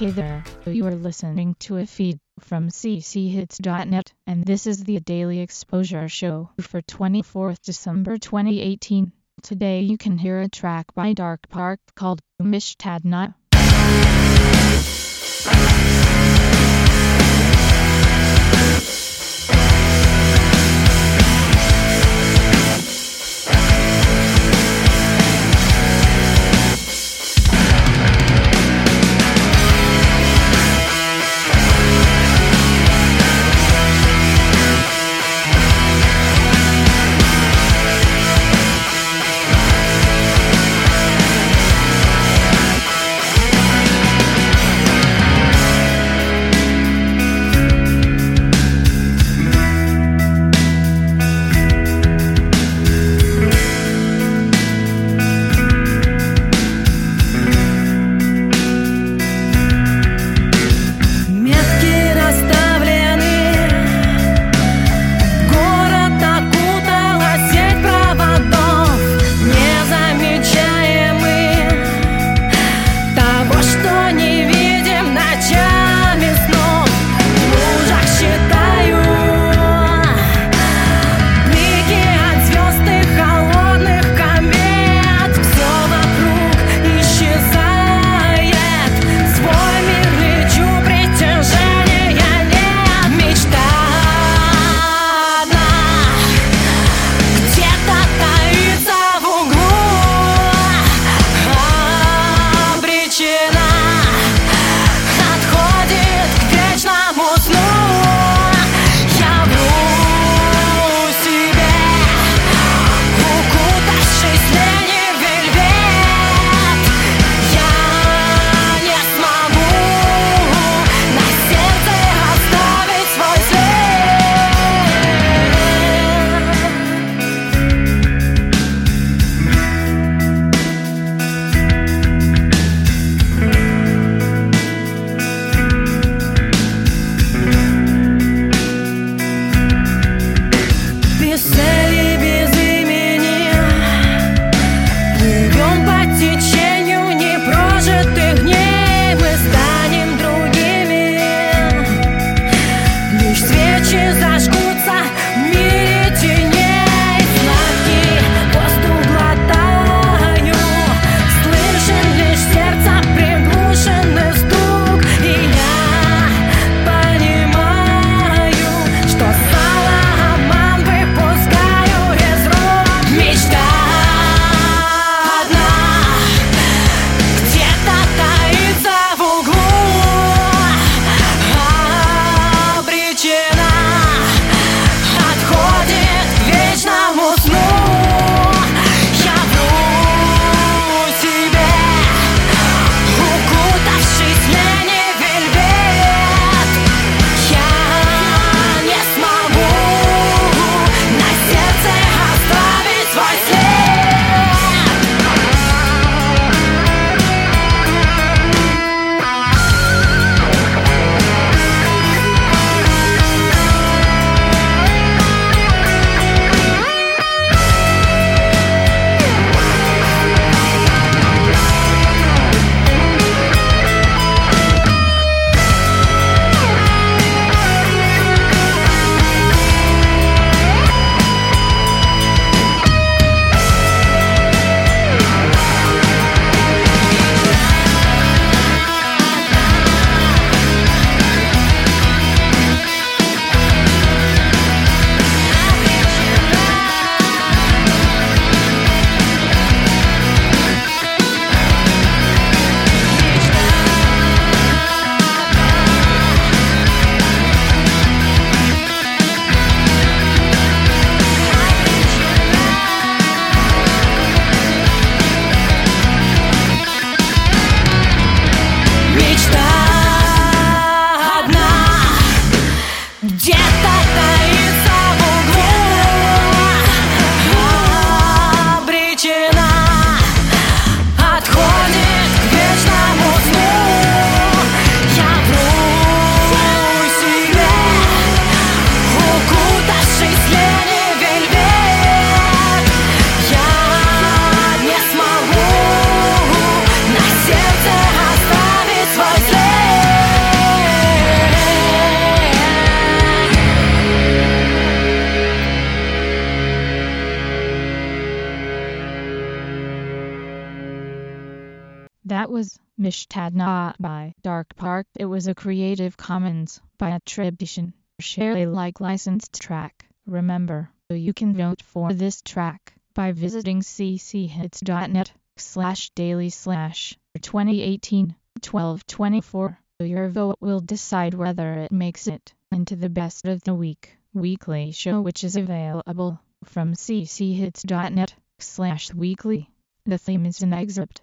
Hey there, you are listening to a feed from cchits.net, and this is the Daily Exposure Show for 24th December 2018. Today you can hear a track by Dark Park called Mishtadna. I'm sorry. That was Mishtadna by Dark Park. It was a Creative Commons by attribution. Share Alike licensed track. Remember, you can vote for this track by visiting cchits.net slash daily slash 2018 1224. Your vote will decide whether it makes it into the best of the week weekly show which is available from cchits.net slash weekly. The theme is an excerpt